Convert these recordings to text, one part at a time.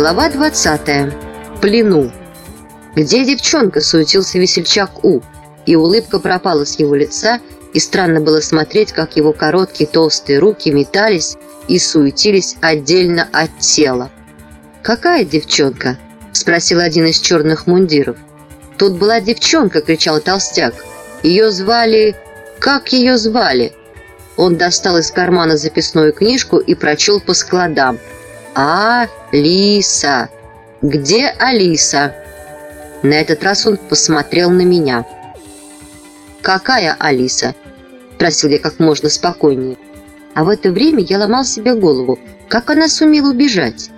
Глава 20. В плену. Где девчонка, суетился весельчак У, и улыбка пропала с его лица, и странно было смотреть, как его короткие толстые руки метались и суетились отдельно от тела. «Какая девчонка?» – спросил один из черных мундиров. «Тут была девчонка!» – кричал толстяк. «Ее звали... Как ее звали?» Он достал из кармана записную книжку и прочел по складам. «Алиса! Где Алиса?» На этот раз он посмотрел на меня. «Какая Алиса?» – спросил я как можно спокойнее. А в это время я ломал себе голову, как она сумела убежать.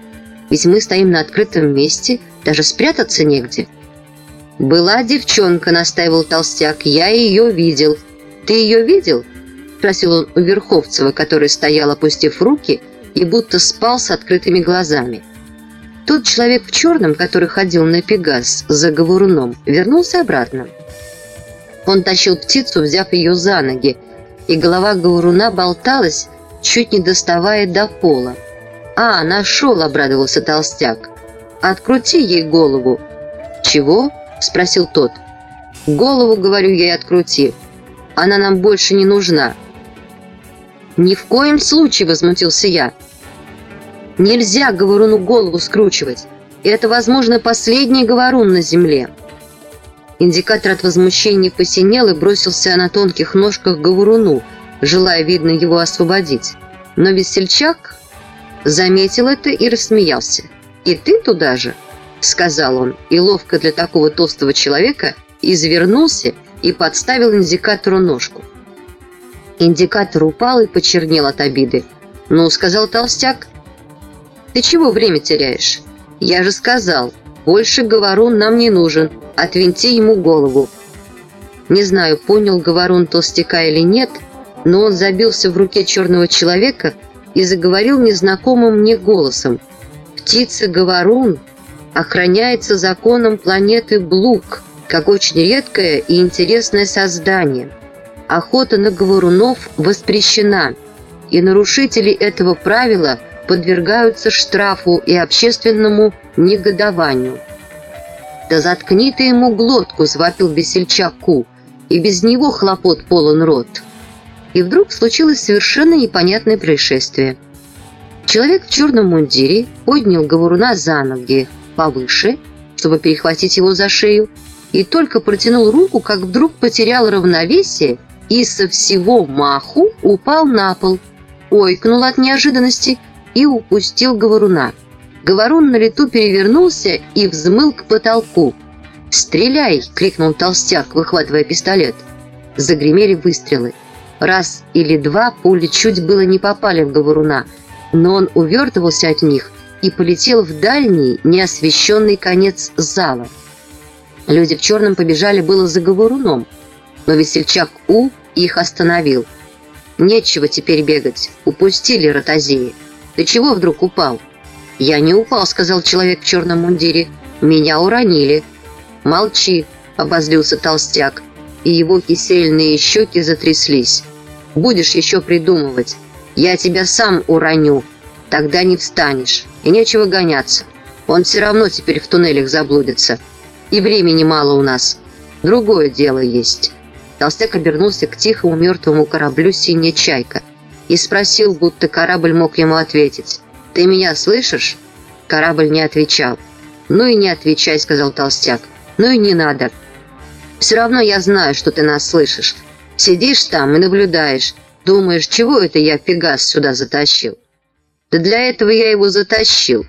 Ведь мы стоим на открытом месте, даже спрятаться негде. «Была девчонка», – настаивал толстяк, – «я ее видел». «Ты ее видел?» – спросил он у Верховцева, который стоял, опустив руки, и будто спал с открытыми глазами. Тот человек в черном, который ходил на Пегас за говоруном, вернулся обратно. Он тащил птицу, взяв ее за ноги, и голова говоруна болталась, чуть не доставая до пола. «А, нашел!» – обрадовался толстяк. «Открути ей голову». «Чего?» – спросил тот. «Голову, говорю, ей открути. Она нам больше не нужна». «Ни в коем случае!» – возмутился я. «Нельзя говоруну голову скручивать. И это, возможно, последний говорун на земле». Индикатор от возмущения посинел и бросился на тонких ножках говоруну, желая, видно, его освободить. Но весельчак заметил это и рассмеялся. «И ты туда же?» — сказал он, и ловко для такого толстого человека извернулся и подставил индикатору ножку. Индикатор упал и почернел от обиды. «Ну», — сказал толстяк, — «ты чего время теряешь? Я же сказал, больше говорун нам не нужен, отвинти ему голову». Не знаю, понял говорун толстяка или нет, но он забился в руке черного человека и заговорил незнакомым мне голосом. «Птица-говорун охраняется законом планеты Блук, как очень редкое и интересное создание. Охота на говорунов воспрещена, и нарушители этого правила подвергаются штрафу и общественному негодованию». «Да заткни ты ему глотку!» – завопил весельчак Ку. «И без него хлопот полон рот!» и вдруг случилось совершенно непонятное происшествие. Человек в черном мундире поднял говоруна за ноги повыше, чтобы перехватить его за шею, и только протянул руку, как вдруг потерял равновесие и со всего маху упал на пол, ойкнул от неожиданности и упустил говоруна. Говорун на лету перевернулся и взмыл к потолку. «Стреляй!» — крикнул толстяк, выхватывая пистолет. Загремели выстрелы. Раз или два пули чуть было не попали в говоруна, но он увертывался от них и полетел в дальний, неосвещенный конец зала. Люди в черном побежали было за говоруном, но весельчак У их остановил. «Нечего теперь бегать, упустили ротозеи. Ты чего вдруг упал?» «Я не упал», — сказал человек в черном мундире. «Меня уронили». «Молчи», — обозлился толстяк, и его кисельные щеки затряслись. Будешь еще придумывать. Я тебя сам уроню. Тогда не встанешь. И нечего гоняться. Он все равно теперь в туннелях заблудится. И времени мало у нас. Другое дело есть». Толстяк обернулся к тихому мертвому кораблю «Синяя чайка» и спросил, будто корабль мог ему ответить. «Ты меня слышишь?» Корабль не отвечал. «Ну и не отвечай», — сказал Толстяк. «Ну и не надо. Все равно я знаю, что ты нас слышишь. Сидишь там и наблюдаешь. Думаешь, чего это я Пегас сюда затащил? Да для этого я его затащил.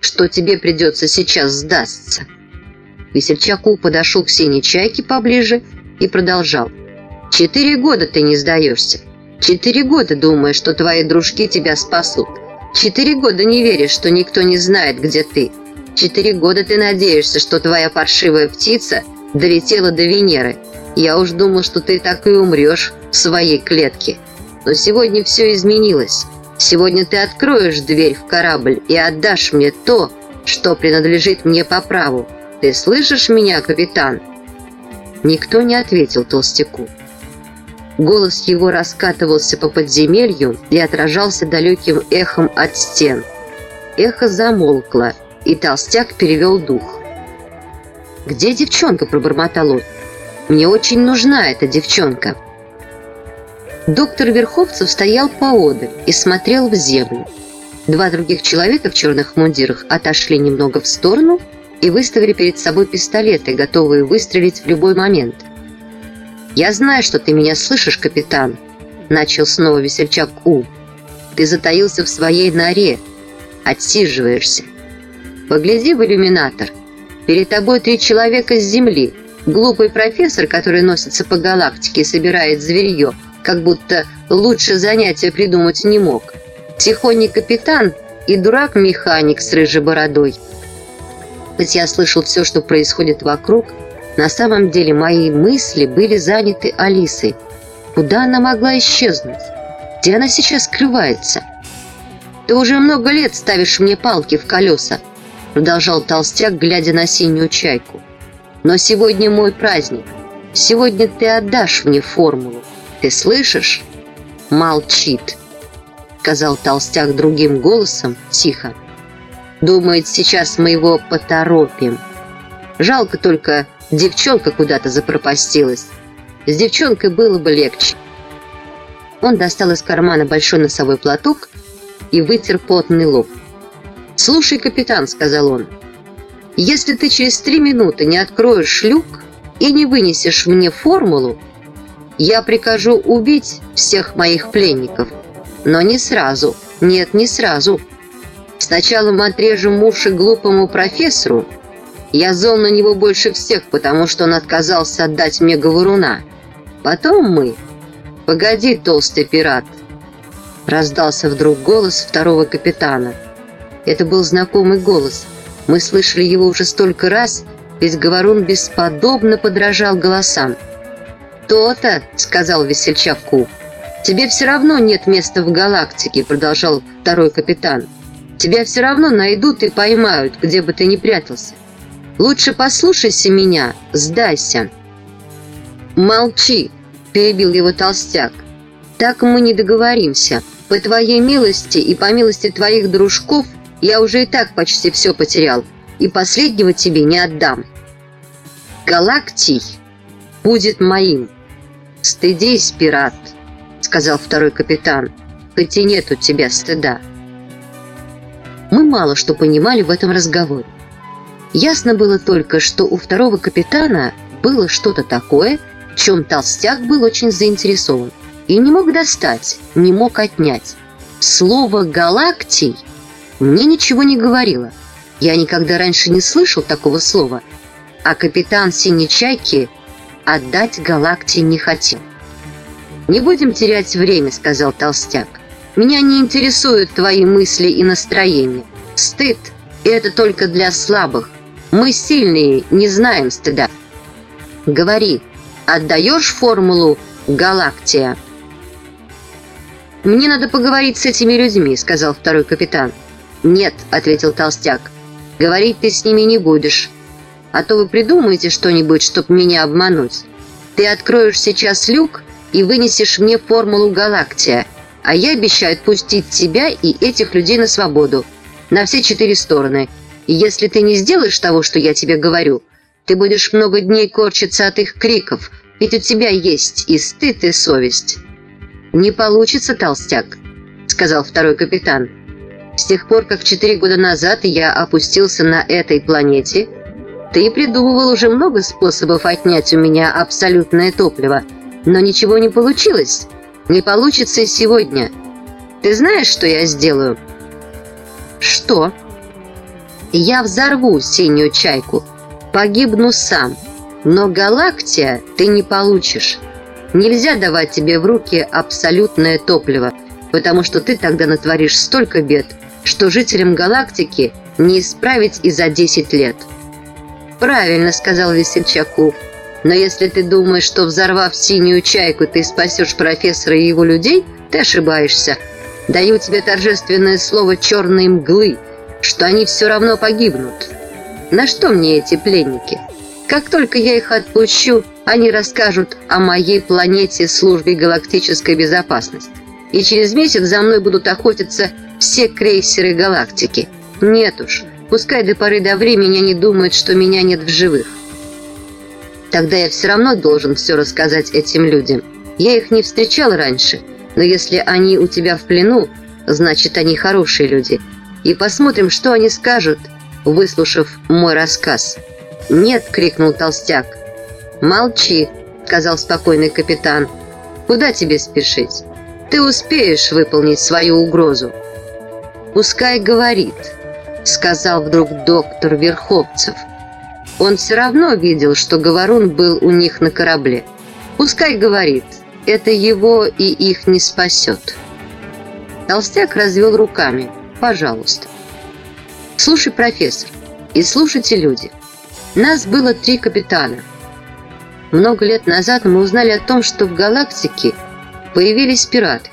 Что тебе придется сейчас сдастся. Весельчаку подошел к синей чайке поближе и продолжал. Четыре года ты не сдаешься. Четыре года думаешь, что твои дружки тебя спасут. Четыре года не веришь, что никто не знает, где ты. Четыре года ты надеешься, что твоя паршивая птица долетела до Венеры – я уж думал, что ты так и умрешь в своей клетке. Но сегодня все изменилось. Сегодня ты откроешь дверь в корабль и отдашь мне то, что принадлежит мне по праву. Ты слышишь меня, капитан?» Никто не ответил толстяку. Голос его раскатывался по подземелью и отражался далеким эхом от стен. Эхо замолкло, и толстяк перевел дух. «Где девчонка?» – пробормотал он. «Мне очень нужна эта девчонка». Доктор Верховцев стоял поодаль и смотрел в землю. Два других человека в черных мундирах отошли немного в сторону и выставили перед собой пистолеты, готовые выстрелить в любой момент. «Я знаю, что ты меня слышишь, капитан», – начал снова весельчак У. «Ты затаился в своей норе, отсиживаешься. Погляди в иллюминатор. Перед тобой три человека с Земли. Глупый профессор, который носится по галактике и собирает зверье, как будто лучше занятия придумать не мог. Тихонний капитан и дурак-механик с рыжей бородой. Хоть я слышал все, что происходит вокруг, на самом деле мои мысли были заняты Алисой. Куда она могла исчезнуть? Где она сейчас скрывается? Ты уже много лет ставишь мне палки в колеса, продолжал толстяк, глядя на синюю чайку. Но сегодня мой праздник. Сегодня ты отдашь мне формулу. Ты слышишь? Молчит, сказал толстяк другим голосом, тихо. Думает, сейчас мы его поторопим. Жалко только, девчонка куда-то запропастилась. С девчонкой было бы легче. Он достал из кармана большой носовой платок и вытер потный лоб. «Слушай, капитан», — сказал он, — «если ты через три минуты не откроешь люк и не вынесешь мне формулу, я прикажу убить всех моих пленников. Но не сразу. Нет, не сразу. Сначала мы отрежем уши глупому профессору. Я зол на него больше всех, потому что он отказался отдать мне говоруна. Потом мы... Погоди, толстый пират. Раздался вдруг голос второго капитана. Это был знакомый голос. Мы слышали его уже столько раз, ведь Говорун бесподобно подражал голосам. «То-то», — сказал весельчаку. «Тебе все равно нет места в галактике», — продолжал второй капитан. «Тебя все равно найдут и поймают, где бы ты ни прятался. Лучше послушайся меня, сдайся». «Молчи», — перебил его толстяк. «Так мы не договоримся. По твоей милости и по милости твоих дружков я уже и так почти все потерял, и последнего тебе не отдам. Галактий будет моим. Стыдись, пират, сказал второй капитан, хоть и нет у тебя стыда. Мы мало что понимали в этом разговоре. Ясно было только, что у второго капитана было что-то такое, в чем толстяк был очень заинтересован и не мог достать, не мог отнять. Слово «галактий» мне ничего не говорила. Я никогда раньше не слышал такого слова. А капитан «Синей чайки» отдать галактии не хотел. «Не будем терять время», — сказал Толстяк. «Меня не интересуют твои мысли и настроения. Стыд — это только для слабых. Мы сильные, не знаем стыда. Говори, отдаешь формулу «Галактия»?» «Мне надо поговорить с этими людьми», — сказал второй капитан. «Нет», — ответил толстяк, — «говорить ты с ними не будешь. А то вы придумаете что-нибудь, чтобы меня обмануть. Ты откроешь сейчас люк и вынесешь мне формулу Галактия, а я обещаю отпустить тебя и этих людей на свободу, на все четыре стороны. Если ты не сделаешь того, что я тебе говорю, ты будешь много дней корчиться от их криков, ведь у тебя есть и стыд, и совесть». «Не получится, толстяк», — сказал второй капитан. С тех пор, как четыре года назад я опустился на этой планете, ты придумывал уже много способов отнять у меня абсолютное топливо, но ничего не получилось. Не получится и сегодня. Ты знаешь, что я сделаю? Что? Я взорву синюю чайку. Погибну сам. Но галактия ты не получишь. Нельзя давать тебе в руки абсолютное топливо, потому что ты тогда натворишь столько бед, что жителям галактики не исправить и за 10 лет. «Правильно», — сказал Весельчаков. «Но если ты думаешь, что взорвав синюю чайку, ты спасешь профессора и его людей, ты ошибаешься. Даю тебе торжественное слово черной мглы, что они все равно погибнут. На что мне эти пленники? Как только я их отпущу, они расскажут о моей планете службе галактической безопасности. И через месяц за мной будут охотиться все крейсеры галактики. Нет уж, Пускай до поры до времени они думают, что меня нет в живых. Тогда я все равно должен все рассказать этим людям. Я их не встречал раньше, но если они у тебя в плену, значит, они хорошие люди. И посмотрим, что они скажут, выслушав мой рассказ». «Нет!» — крикнул толстяк. «Молчи!» — сказал спокойный капитан. «Куда тебе спешить? Ты успеешь выполнить свою угрозу». «Пускай говорит», — сказал вдруг доктор Верховцев. Он все равно видел, что Говорун был у них на корабле. «Пускай говорит, это его и их не спасет». Толстяк развел руками. «Пожалуйста». «Слушай, профессор, и слушайте люди. Нас было три капитана. Много лет назад мы узнали о том, что в галактике появились пираты.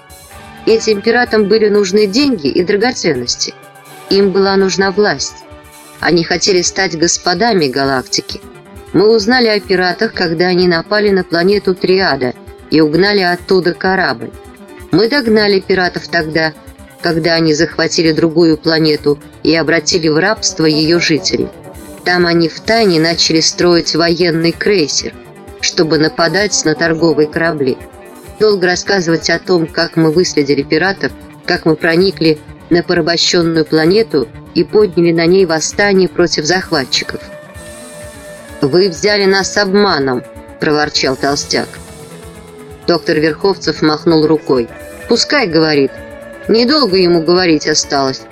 Этим пиратам были нужны деньги и драгоценности. Им была нужна власть. Они хотели стать господами галактики. Мы узнали о пиратах, когда они напали на планету Триада и угнали оттуда корабль. Мы догнали пиратов тогда, когда они захватили другую планету и обратили в рабство ее жителей. Там они втайне начали строить военный крейсер, чтобы нападать на торговые корабли. Долго рассказывать о том, как мы выследили пиратов, как мы проникли на порабощенную планету и подняли на ней восстание против захватчиков. «Вы взяли нас обманом», – проворчал толстяк. Доктор Верховцев махнул рукой. «Пускай говорит. Недолго ему говорить осталось».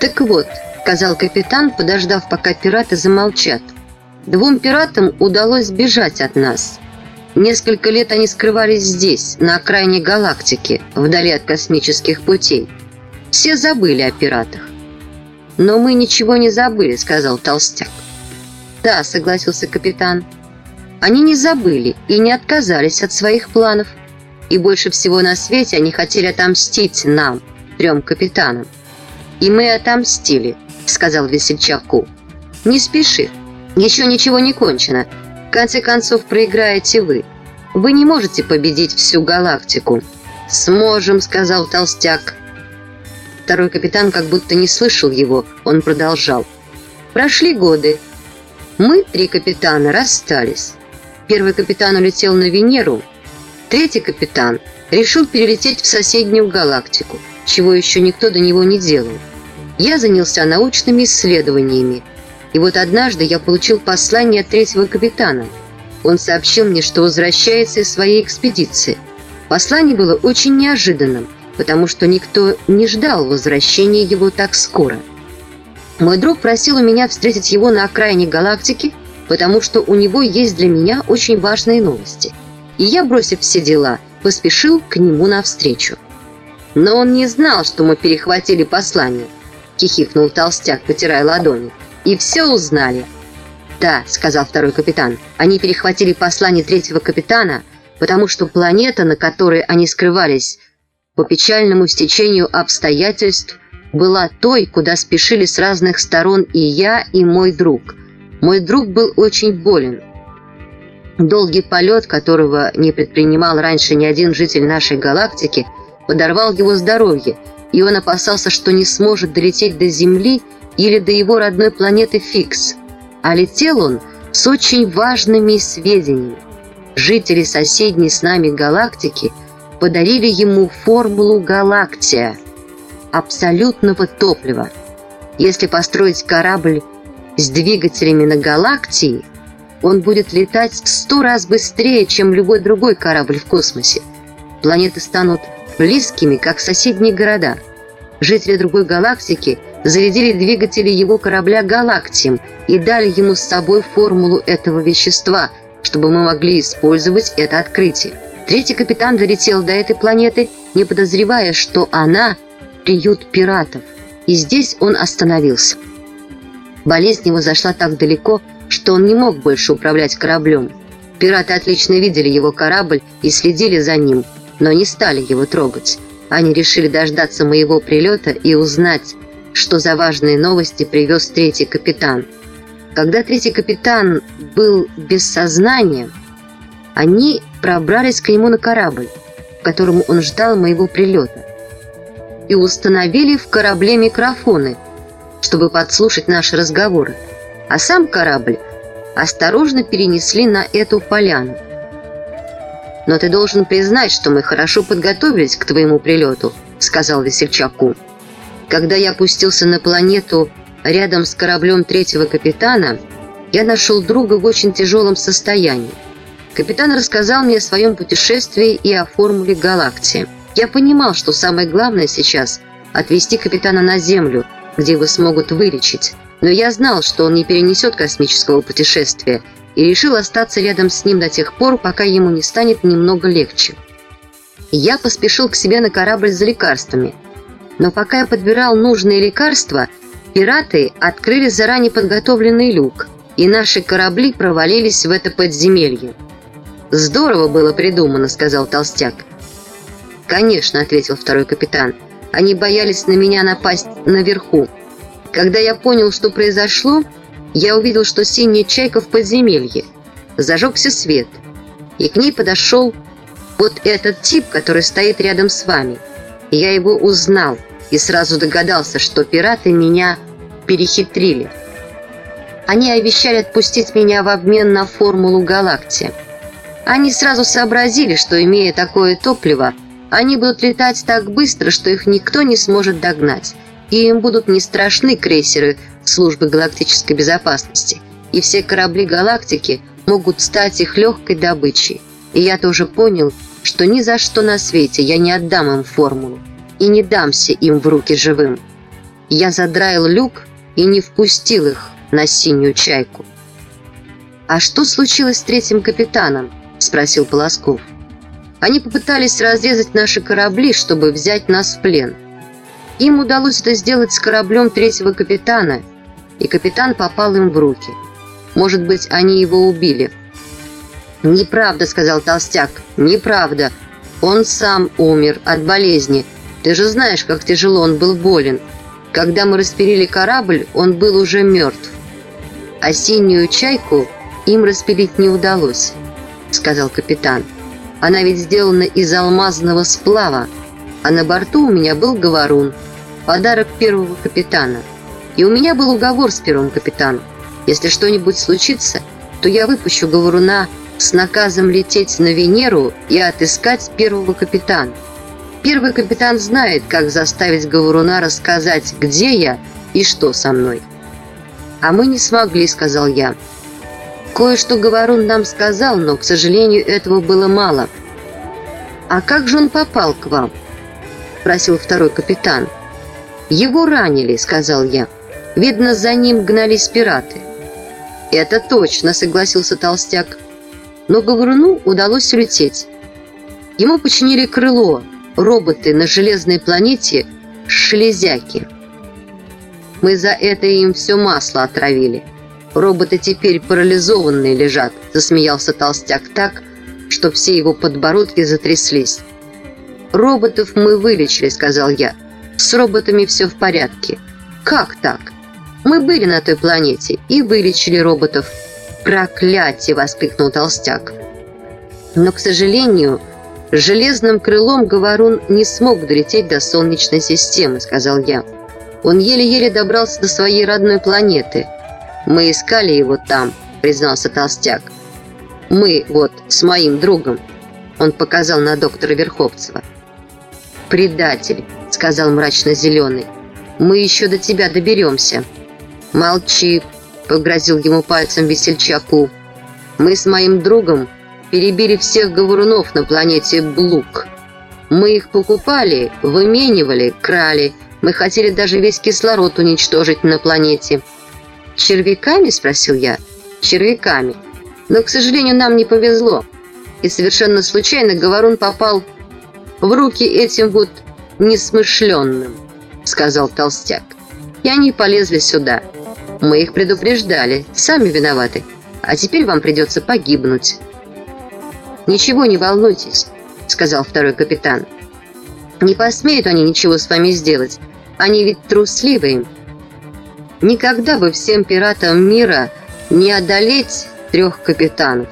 «Так вот», – сказал капитан, подождав, пока пираты замолчат. «Двум пиратам удалось сбежать от нас. Несколько лет они скрывались здесь, на окраине галактики, вдали от космических путей. Все забыли о пиратах. «Но мы ничего не забыли», — сказал Толстяк. «Да», — согласился капитан. «Они не забыли и не отказались от своих планов. И больше всего на свете они хотели отомстить нам, трем капитанам. И мы отомстили», — сказал весельчаку. «Не спеши, еще ничего не кончено. В конце концов проиграете вы. Вы не можете победить всю галактику». «Сможем», — сказал Толстяк. Второй капитан как будто не слышал его, он продолжал. Прошли годы. Мы, три капитана, расстались. Первый капитан улетел на Венеру. Третий капитан решил перелететь в соседнюю галактику, чего еще никто до него не делал. Я занялся научными исследованиями. И вот однажды я получил послание от третьего капитана. Он сообщил мне, что возвращается из своей экспедиции. Послание было очень неожиданным – потому что никто не ждал возвращения его так скоро. Мой друг просил у меня встретить его на окраине галактики, потому что у него есть для меня очень важные новости. И я, бросив все дела, поспешил к нему навстречу. Но он не знал, что мы перехватили послание, хихикнул толстяк, потирая ладони. И все узнали. «Да», — сказал второй капитан, — «они перехватили послание третьего капитана, потому что планета, на которой они скрывались, по печальному стечению обстоятельств была той, куда спешили с разных сторон и я, и мой друг. Мой друг был очень болен. Долгий полет, которого не предпринимал раньше ни один житель нашей галактики, подорвал его здоровье, и он опасался, что не сможет долететь до Земли или до его родной планеты Фикс. А летел он с очень важными сведениями. Жители соседней с нами галактики – подарили ему формулу «Галактия» абсолютного топлива. Если построить корабль с двигателями на галактии, он будет летать в сто раз быстрее, чем любой другой корабль в космосе. Планеты станут близкими, как соседние города. Жители другой галактики зарядили двигатели его корабля «Галактием» и дали ему с собой формулу этого вещества, чтобы мы могли использовать это открытие. Третий капитан долетел до этой планеты, не подозревая, что она – приют пиратов. И здесь он остановился. Болезнь его зашла так далеко, что он не мог больше управлять кораблем. Пираты отлично видели его корабль и следили за ним, но не стали его трогать. Они решили дождаться моего прилета и узнать, что за важные новости привез третий капитан. Когда третий капитан был без сознания, они пробрались к нему на корабль, в котором он ждал моего прилета, и установили в корабле микрофоны, чтобы подслушать наши разговоры, а сам корабль осторожно перенесли на эту поляну. «Но ты должен признать, что мы хорошо подготовились к твоему прилету», — сказал Весельчаку. «Когда я опустился на планету рядом с кораблем третьего капитана, я нашел друга в очень тяжелом состоянии. Капитан рассказал мне о своем путешествии и о формуле галактии. Я понимал, что самое главное сейчас – отвезти капитана на Землю, где его смогут вылечить. Но я знал, что он не перенесет космического путешествия – и решил остаться рядом с ним до тех пор, пока ему не станет немного легче. Я поспешил к себе на корабль за лекарствами. Но пока я подбирал нужные лекарства, пираты открыли заранее подготовленный люк, и наши корабли провалились в это подземелье. «Здорово было придумано», — сказал Толстяк. «Конечно», — ответил второй капитан. «Они боялись на меня напасть наверху. Когда я понял, что произошло, я увидел, что синяя чайка в подземелье. Зажегся свет, и к ней подошел вот этот тип, который стоит рядом с вами. Я его узнал и сразу догадался, что пираты меня перехитрили. Они обещали отпустить меня в обмен на формулу галактии. Они сразу сообразили, что, имея такое топливо, они будут летать так быстро, что их никто не сможет догнать, и им будут не страшны крейсеры службы галактической безопасности, и все корабли галактики могут стать их легкой добычей. И я тоже понял, что ни за что на свете я не отдам им формулу и не дамся им в руки живым. Я задраил люк и не впустил их на синюю чайку. «А что случилось с третьим капитаном?» – спросил Полосков. «Они попытались разрезать наши корабли, чтобы взять нас в плен. Им удалось это сделать с кораблем третьего капитана – и капитан попал им в руки. Может быть, они его убили. «Неправда», — сказал Толстяк, — «неправда. Он сам умер от болезни. Ты же знаешь, как тяжело он был болен. Когда мы распилили корабль, он был уже мертв. А синюю чайку им распилить не удалось», — сказал капитан. «Она ведь сделана из алмазного сплава, а на борту у меня был говорун, подарок первого капитана». И у меня был уговор с первым капитаном. Если что-нибудь случится, то я выпущу говоруна с наказом лететь на Венеру и отыскать первого капитана. Первый капитан знает, как заставить говоруна рассказать, где я и что со мной. «А мы не смогли», — сказал я. «Кое-что говорун нам сказал, но, к сожалению, этого было мало». «А как же он попал к вам?» — спросил второй капитан. «Его ранили», — сказал я. Видно, за ним гнались пираты. «Это точно», — согласился Толстяк. Но Говоруну удалось улететь. Ему починили крыло, роботы на железной планете Шелезяки. Мы за это им все масло отравили. Роботы теперь парализованные лежат, засмеялся Толстяк так, что все его подбородки затряслись. «Роботов мы вылечили», — сказал я. «С роботами все в порядке». «Как так?» Мы были на той планете и вылечили роботов. «Проклятие!» – воскликнул Толстяк. Но, к сожалению, железным крылом Говорун не смог долететь до Солнечной системы, сказал я. Он еле-еле добрался до своей родной планеты. Мы искали его там, признался Толстяк. Мы вот с моим другом. Он показал на доктора Верховцева. «Предатель», — сказал мрачно Зеленый. «Мы еще до тебя доберемся». «Молчи!» – погрозил ему пальцем весельчаку. «Мы с моим другом перебили всех говорунов на планете Блук. Мы их покупали, выменивали, крали. Мы хотели даже весь кислород уничтожить на планете». «Червяками?» – спросил я. «Червяками. Но, к сожалению, нам не повезло. И совершенно случайно говорун попал в руки этим вот несмышленным», – сказал Толстяк. «И они полезли сюда». Мы их предупреждали, сами виноваты. А теперь вам придется погибнуть». «Ничего не волнуйтесь», — сказал второй капитан. «Не посмеют они ничего с вами сделать. Они ведь трусливые. Никогда бы всем пиратам мира не одолеть трех капитанов.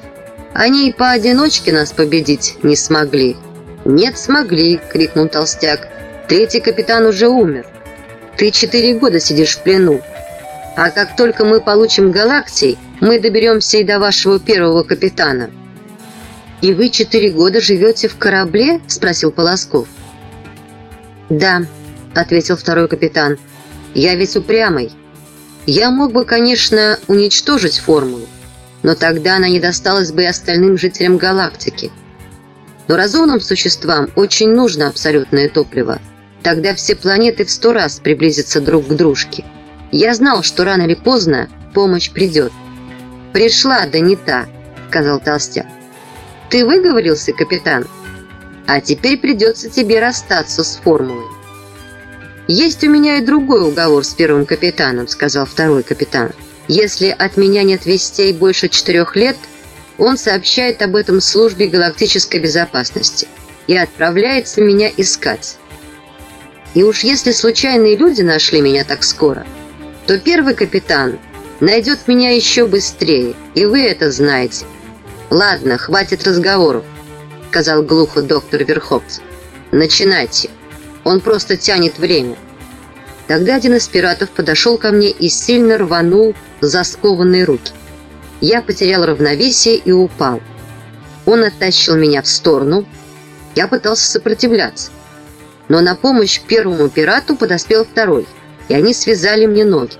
Они и поодиночке нас победить не смогли». «Нет, смогли!» — крикнул толстяк. «Третий капитан уже умер. Ты четыре года сидишь в плену. А как только мы получим галактий, мы доберемся и до вашего первого капитана». «И вы четыре года живете в корабле?» – спросил Полосков. «Да», – ответил второй капитан. «Я ведь упрямый. Я мог бы, конечно, уничтожить формулу, но тогда она не досталась бы и остальным жителям галактики. Но разумным существам очень нужно абсолютное топливо. Тогда все планеты в сто раз приблизятся друг к дружке. Я знал, что рано или поздно помощь придет. «Пришла, да не та», — сказал Толстяк. «Ты выговорился, капитан? А теперь придется тебе расстаться с формулой». «Есть у меня и другой уговор с первым капитаном», — сказал второй капитан. «Если от меня нет вестей больше четырех лет, он сообщает об этом службе галактической безопасности и отправляется меня искать. И уж если случайные люди нашли меня так скоро, то первый капитан найдет меня еще быстрее, и вы это знаете. «Ладно, хватит разговоров», — сказал глухо доктор Верховцев. «Начинайте. Он просто тянет время». Тогда один из пиратов подошел ко мне и сильно рванул за скованные руки. Я потерял равновесие и упал. Он оттащил меня в сторону. Я пытался сопротивляться. Но на помощь первому пирату подоспел второй, и они связали мне ноги.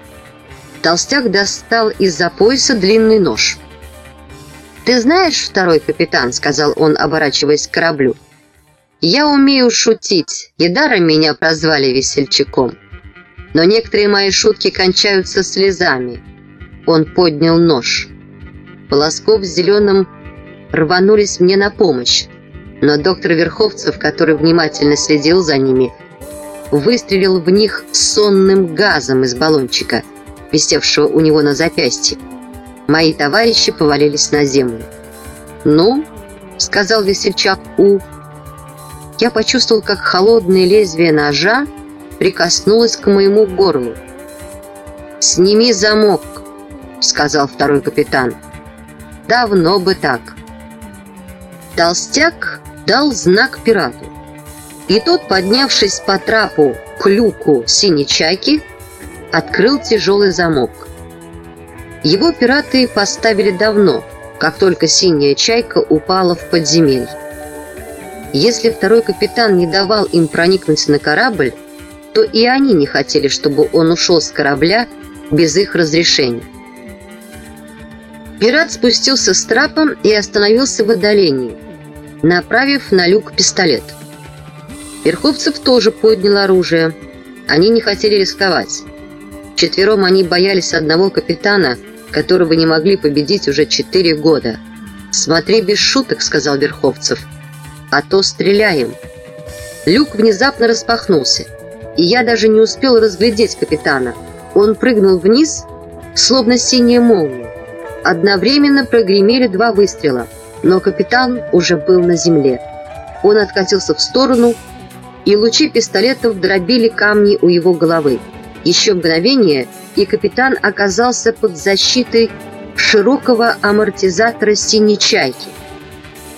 Толстяк достал из-за пояса длинный нож. «Ты знаешь, второй капитан», — сказал он, оборачиваясь к кораблю, «я умею шутить, и даром меня прозвали весельчаком. Но некоторые мои шутки кончаются слезами». Он поднял нож. Полосков с Зеленым рванулись мне на помощь, но доктор Верховцев, который внимательно следил за ними, выстрелил в них сонным газом из баллончика, висевшего у него на запястье. Мои товарищи повалились на землю. «Ну?» — сказал весельчак У. Я почувствовал, как холодное лезвие ножа прикоснулось к моему горлу. «Сними замок», — сказал второй капитан. «Давно бы так». Толстяк дал знак пирату. И тот, поднявшись по трапу к люку синей чайки, открыл тяжелый замок. Его пираты поставили давно, как только синяя чайка упала в подземелье. Если второй капитан не давал им проникнуть на корабль, то и они не хотели, чтобы он ушел с корабля без их разрешения. Пират спустился с трапом и остановился в отдалении, направив на люк пистолет. Верховцев тоже поднял оружие. Они не хотели рисковать. Четвером они боялись одного капитана, которого не могли победить уже четыре года. «Смотри без шуток», — сказал Верховцев, — «а то стреляем». Люк внезапно распахнулся, и я даже не успел разглядеть капитана. Он прыгнул вниз, словно синяя молния. Одновременно прогремели два выстрела, но капитан уже был на земле. Он откатился в сторону, и лучи пистолетов дробили камни у его головы. Еще мгновение, и капитан оказался под защитой широкого амортизатора синей чайки.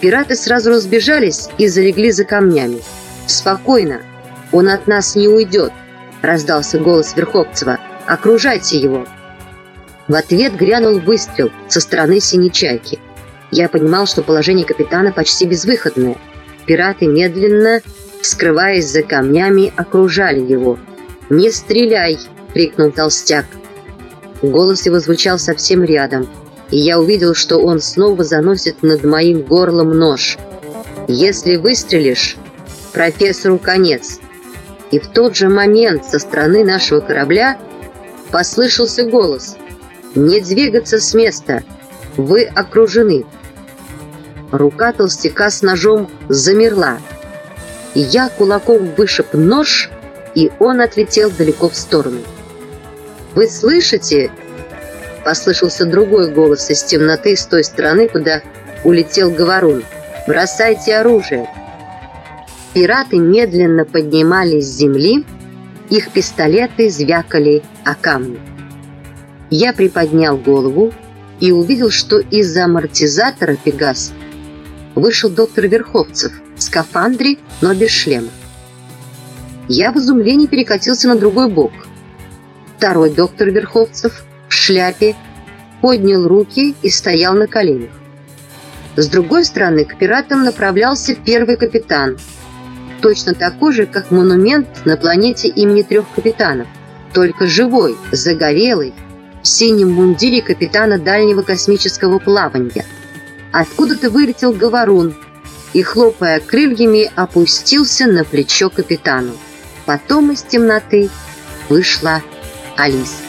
Пираты сразу разбежались и залегли за камнями. «Спокойно, он от нас не уйдет», — раздался голос Верховцева. «Окружайте его». В ответ грянул выстрел со стороны синей чайки. Я понимал, что положение капитана почти безвыходное. Пираты медленно, скрываясь за камнями, окружали его — «Не стреляй!» — крикнул толстяк. Голос его звучал совсем рядом, и я увидел, что он снова заносит над моим горлом нож. «Если выстрелишь, профессору конец!» И в тот же момент со стороны нашего корабля послышался голос. «Не двигаться с места! Вы окружены!» Рука толстяка с ножом замерла, я кулаком вышиб нож и он отлетел далеко в сторону. «Вы слышите?» – послышался другой голос из темноты с той стороны, куда улетел Говорун. «Бросайте оружие!» Пираты медленно поднимались с земли, их пистолеты звякали о камни. Я приподнял голову и увидел, что из-за амортизатора «Пегас» вышел доктор Верховцев в скафандре, но без шлема. Я в изумлении перекатился на другой бок – Второй доктор Верховцев в шляпе поднял руки и стоял на коленях. С другой стороны к пиратам направлялся первый капитан, точно такой же, как монумент на планете имени трех капитанов, только живой, загорелый, в синем мундире капитана дальнего космического плавания. Откуда-то вылетел говорун и, хлопая крыльями, опустился на плечо капитану. Потом из темноты вышла Алиса.